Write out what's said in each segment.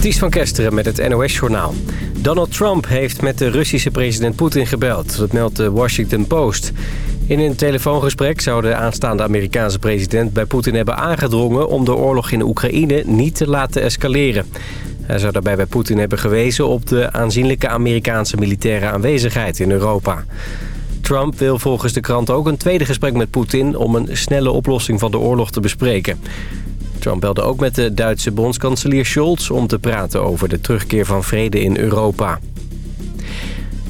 Ties van Kesteren met het NOS-journaal. Donald Trump heeft met de Russische president Poetin gebeld. Dat meldt de Washington Post. In een telefoongesprek zou de aanstaande Amerikaanse president bij Poetin hebben aangedrongen... om de oorlog in Oekraïne niet te laten escaleren. Hij zou daarbij bij Poetin hebben gewezen op de aanzienlijke Amerikaanse militaire aanwezigheid in Europa. Trump wil volgens de krant ook een tweede gesprek met Poetin... om een snelle oplossing van de oorlog te bespreken. Trump belde ook met de Duitse bondskanselier Scholz... om te praten over de terugkeer van vrede in Europa.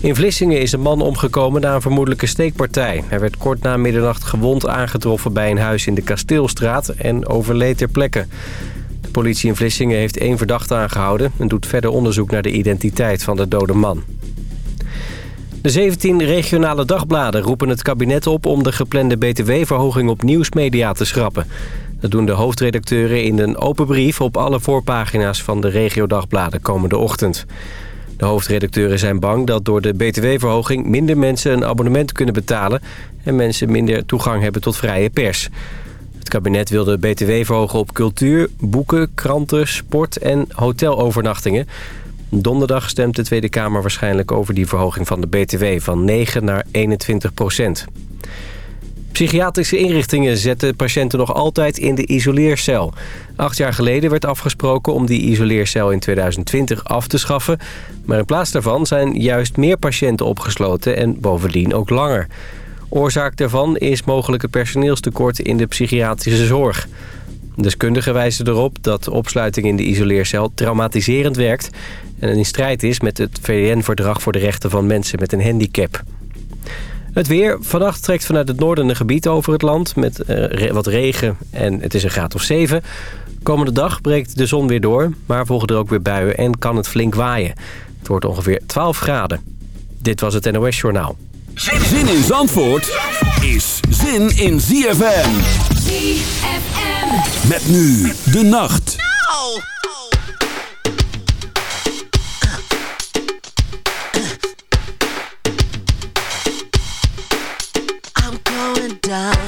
In Vlissingen is een man omgekomen na een vermoedelijke steekpartij. Hij werd kort na middernacht gewond aangetroffen bij een huis in de Kasteelstraat... en overleed ter plekke. De politie in Vlissingen heeft één verdachte aangehouden... en doet verder onderzoek naar de identiteit van de dode man. De 17 regionale dagbladen roepen het kabinet op om de geplande btw-verhoging op nieuwsmedia te schrappen. Dat doen de hoofdredacteuren in een open brief op alle voorpagina's van de regiodagbladen komende ochtend. De hoofdredacteuren zijn bang dat door de btw-verhoging minder mensen een abonnement kunnen betalen... en mensen minder toegang hebben tot vrije pers. Het kabinet wil de btw verhogen op cultuur, boeken, kranten, sport en hotelovernachtingen. Donderdag stemt de Tweede Kamer waarschijnlijk over die verhoging van de btw van 9 naar 21 procent. Psychiatrische inrichtingen zetten patiënten nog altijd in de isoleercel. Acht jaar geleden werd afgesproken om die isoleercel in 2020 af te schaffen. Maar in plaats daarvan zijn juist meer patiënten opgesloten en bovendien ook langer. Oorzaak daarvan is mogelijke personeelstekort in de psychiatrische zorg. Deskundigen wijzen erop dat opsluiting in de isoleercel traumatiserend werkt... en in strijd is met het VN-verdrag voor de rechten van mensen met een handicap. Het weer. Vannacht trekt vanuit het noorden een gebied over het land... met uh, wat regen en het is een graad of 7. Komende dag breekt de zon weer door... maar volgen er ook weer buien en kan het flink waaien. Het wordt ongeveer 12 graden. Dit was het NOS Journaal. Zin in Zandvoort is zin in ZFM. ZFM. Met nu de nacht. No! Down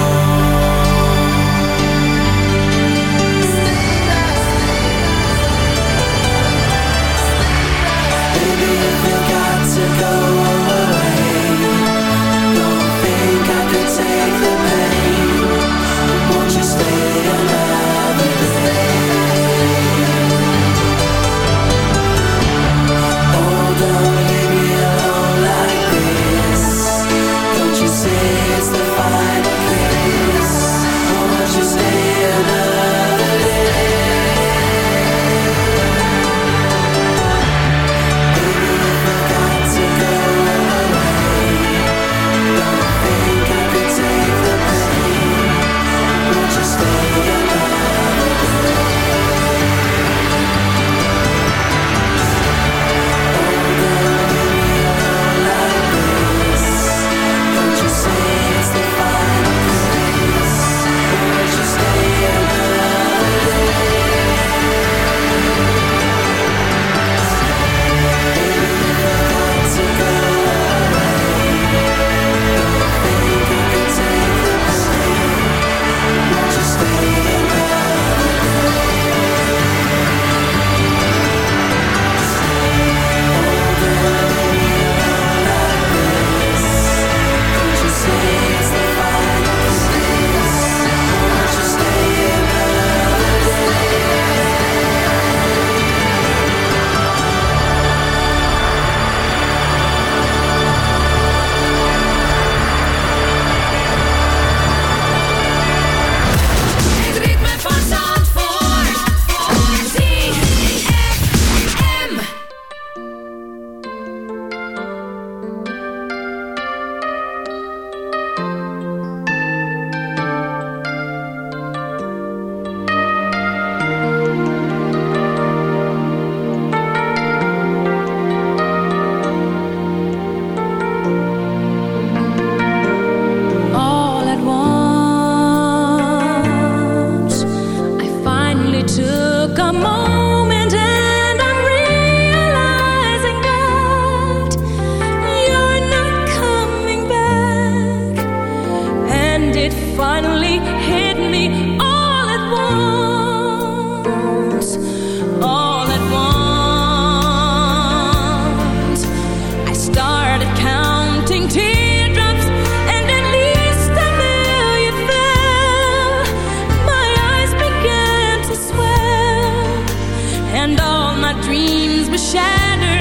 was shattered.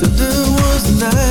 There was night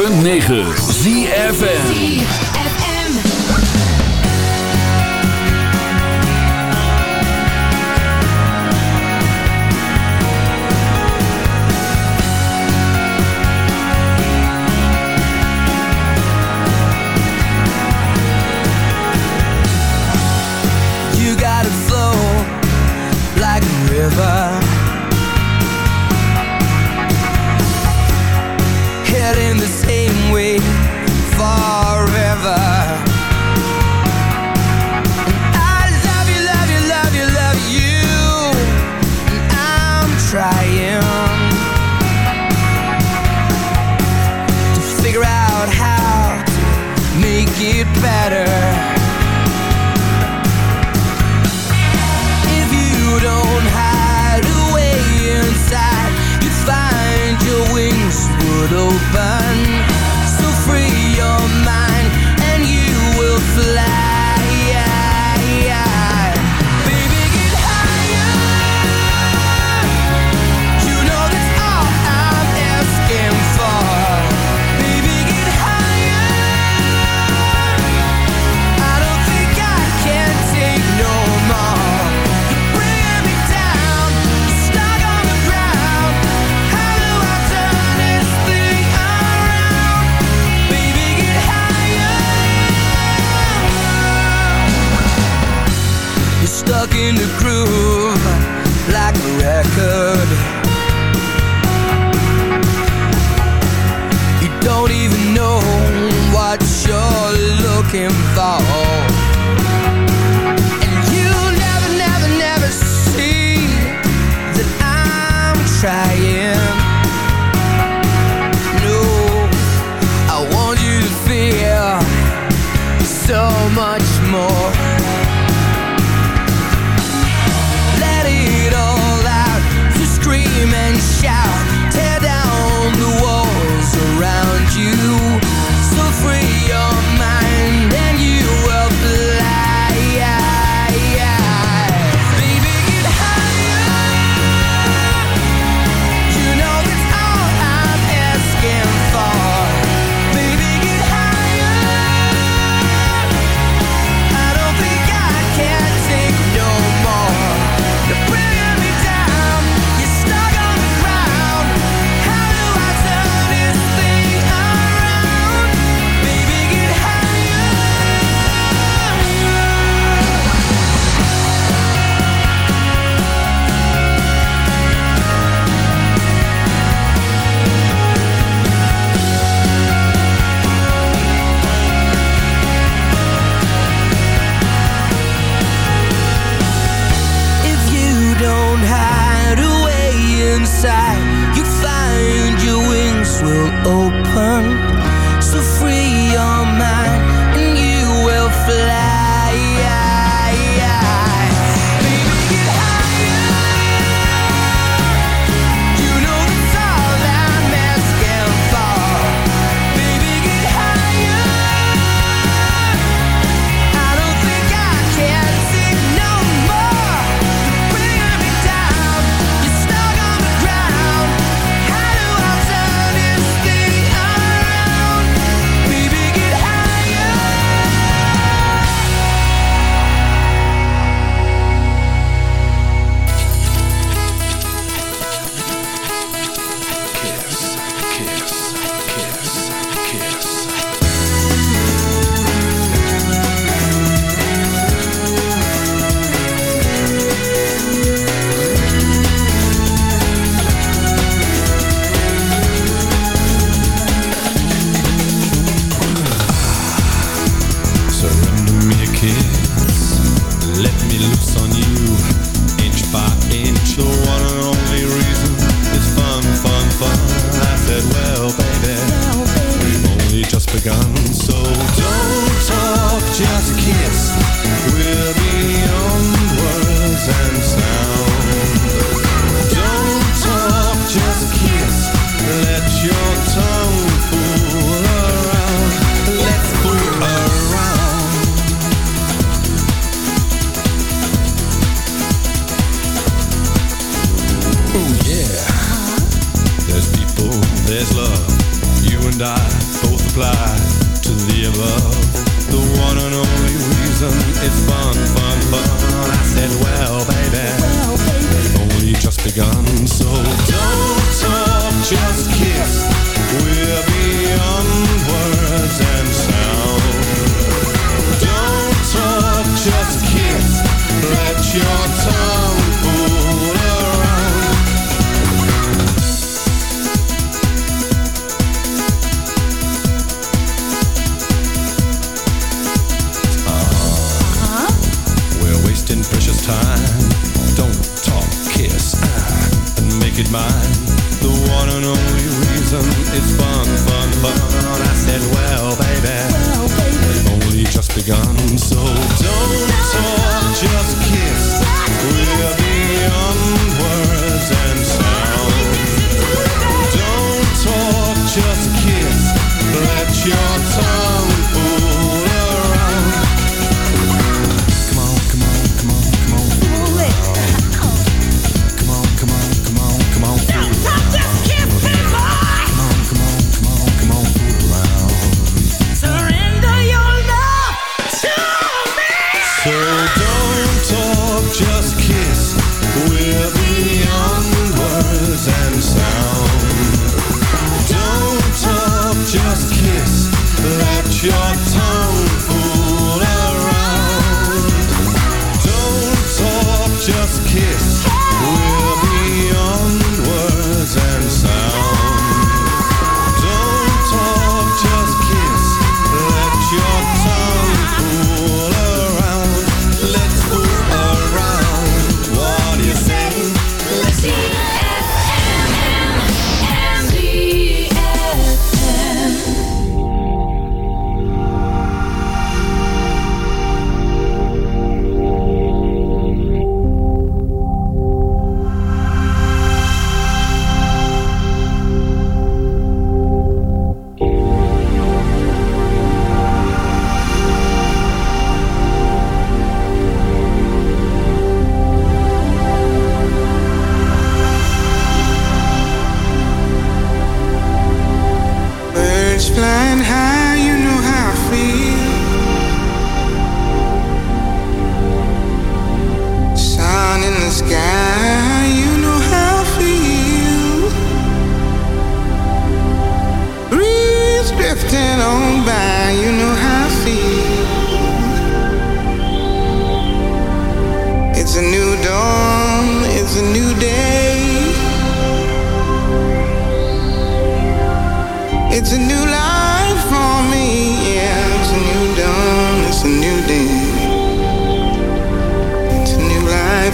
.9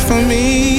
for me.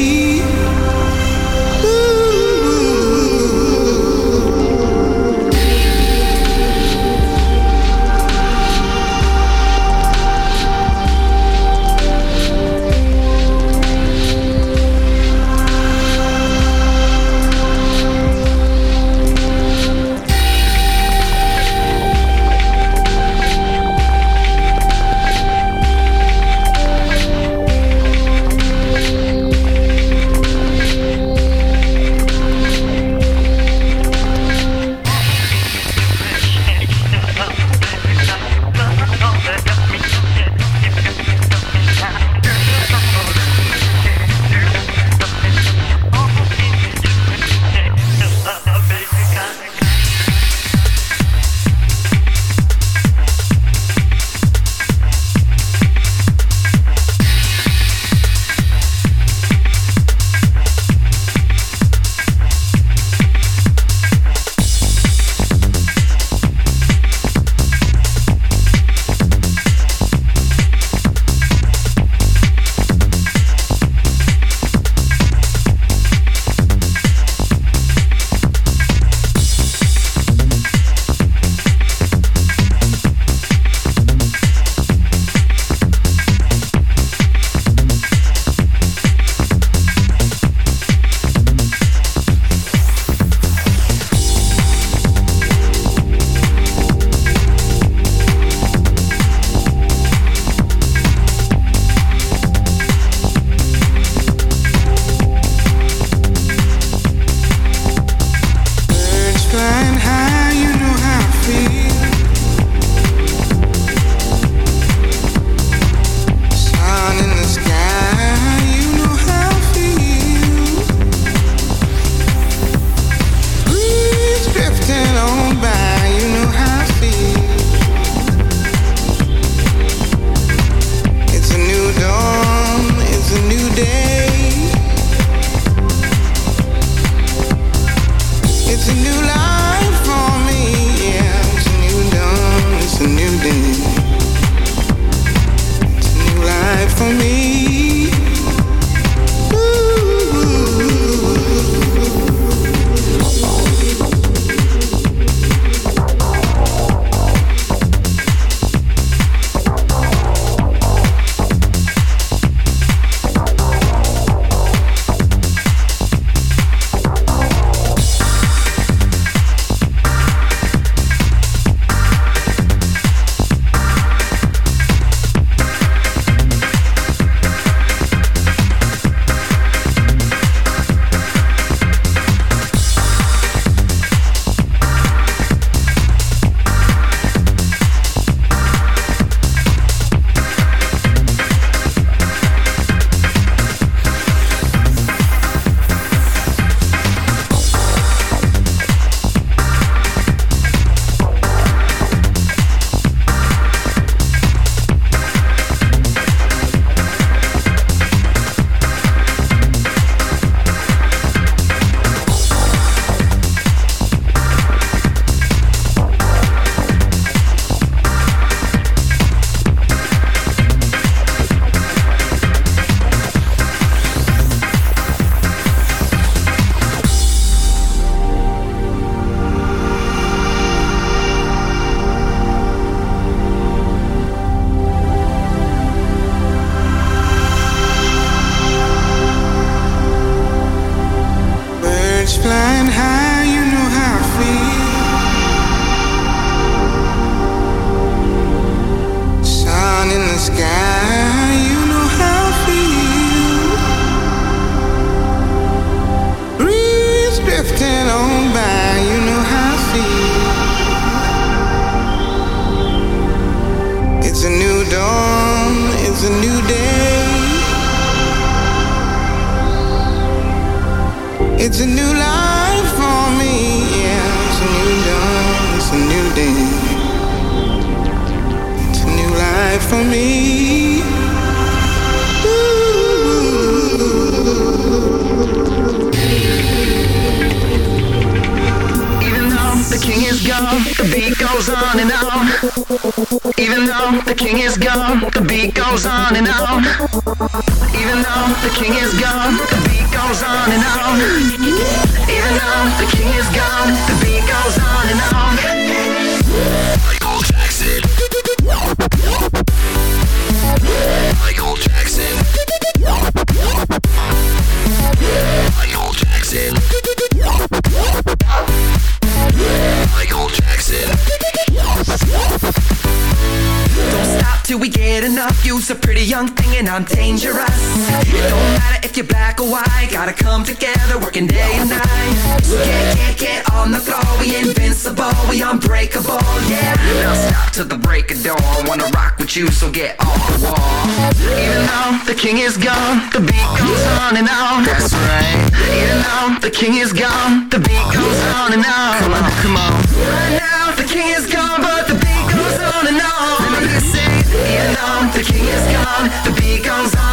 black or white. Gotta come together, working day and night. Get, get, get on the floor. We invincible, we unbreakable, yeah. Now stop till the break of dawn. Wanna rock with you, so get off the wall. Even though the king is gone, the beat goes on and on. That's right. Even though the king is gone, the beat goes on and on. Come on, come on. Right now, the king is gone, but the beat goes on and on. Let me hear you sing. Even though the king is gone, the beat goes on.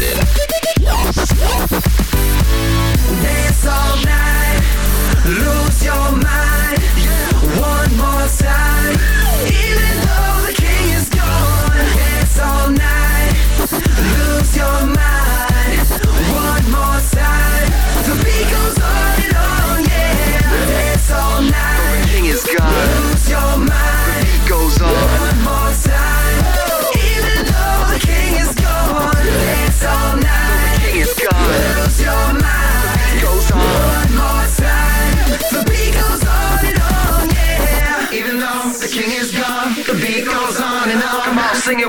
Jackson.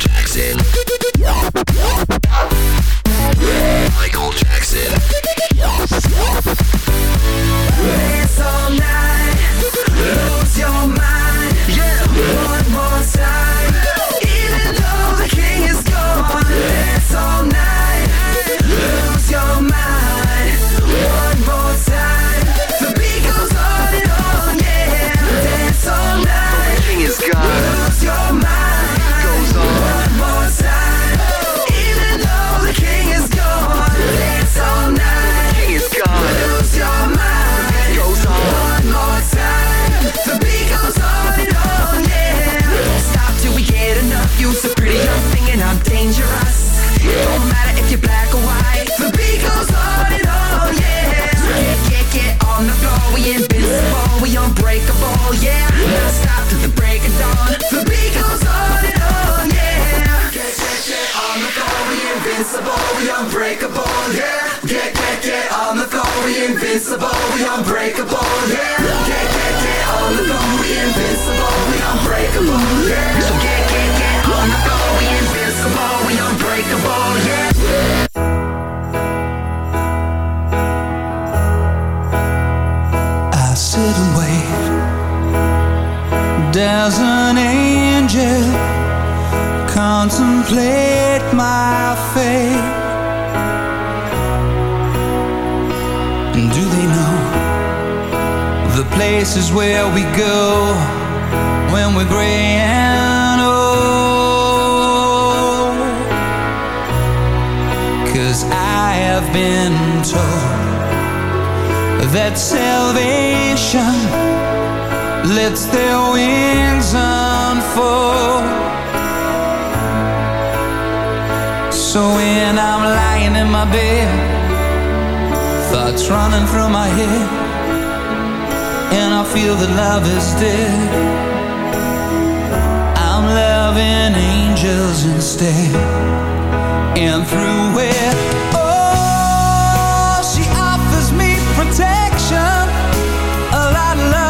Jackson. Michael Jackson. So when I'm lying in my bed, thoughts running through my head, and I feel that love is dead. I'm loving angels instead, and through it, she offers me protection, a lot of love.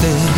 wasted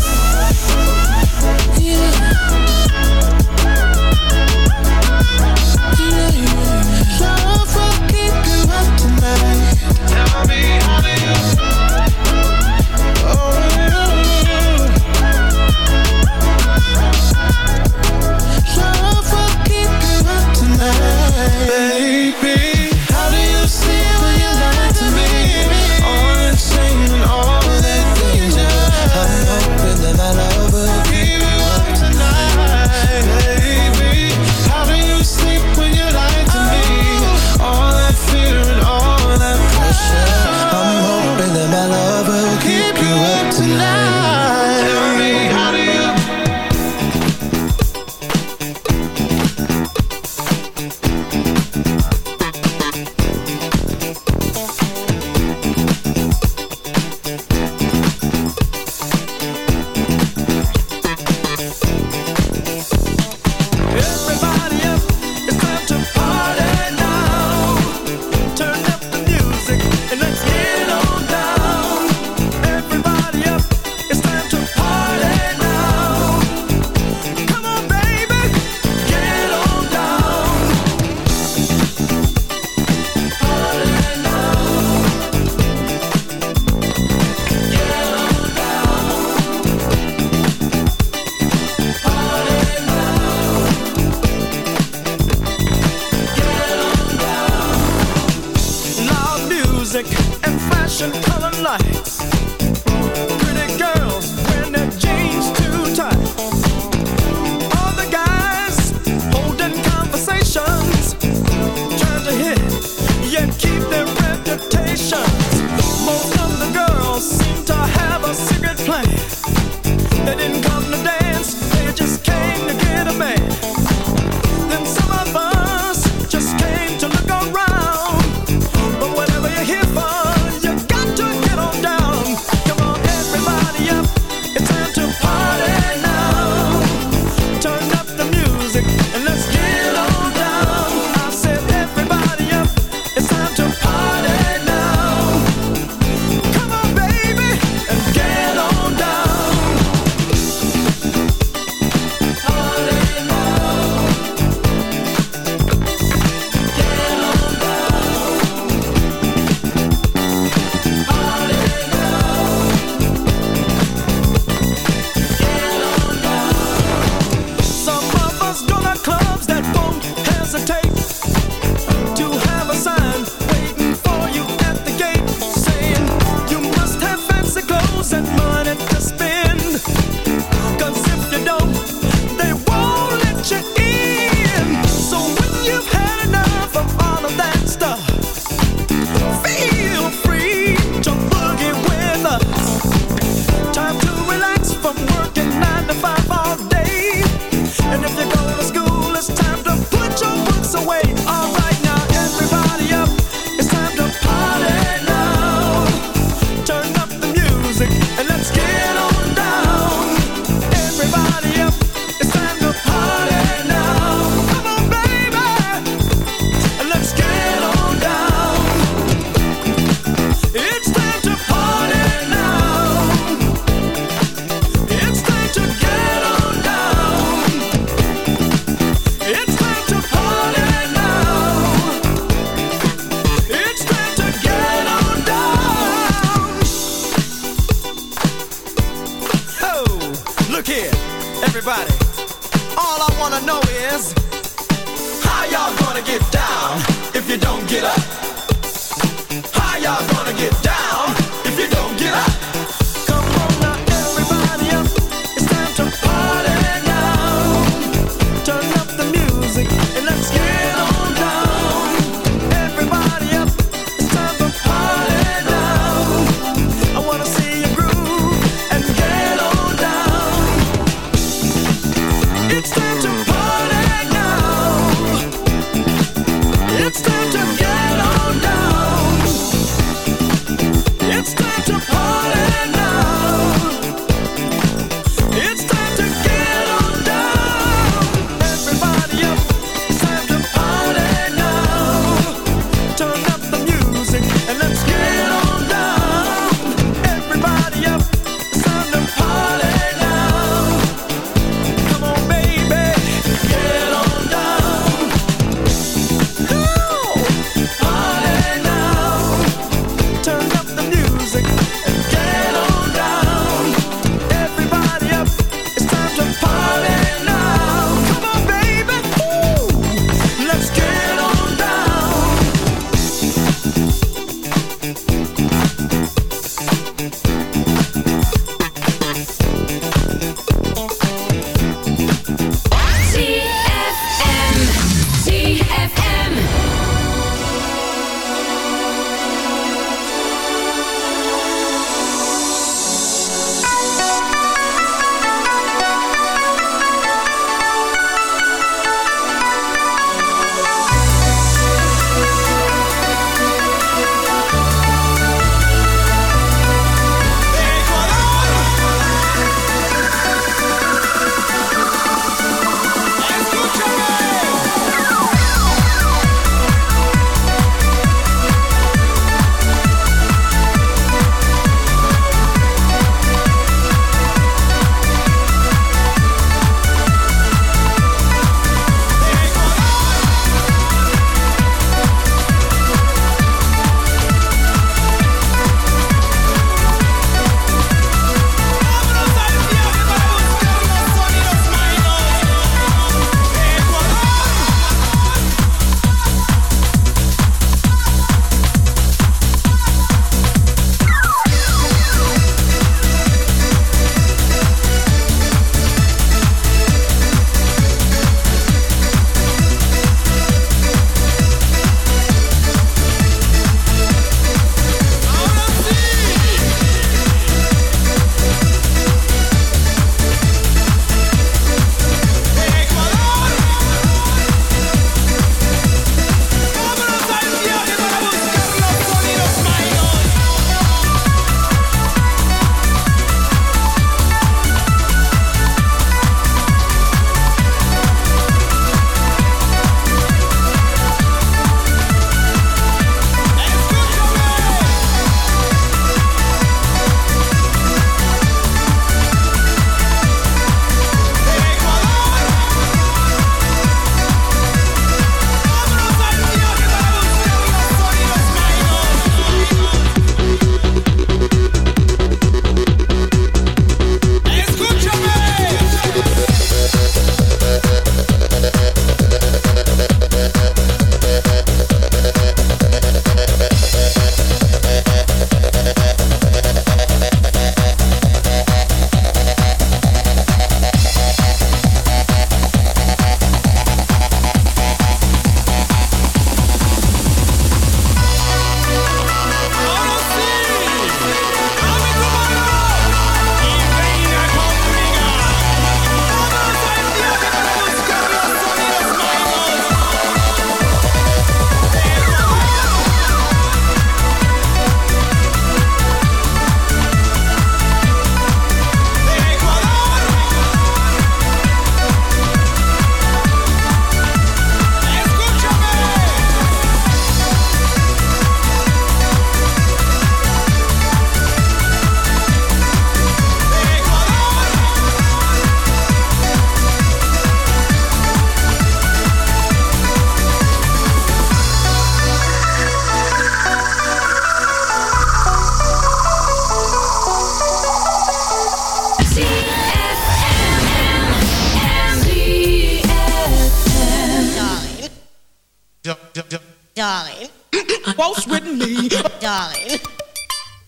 Me.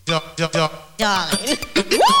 Darling. Darling.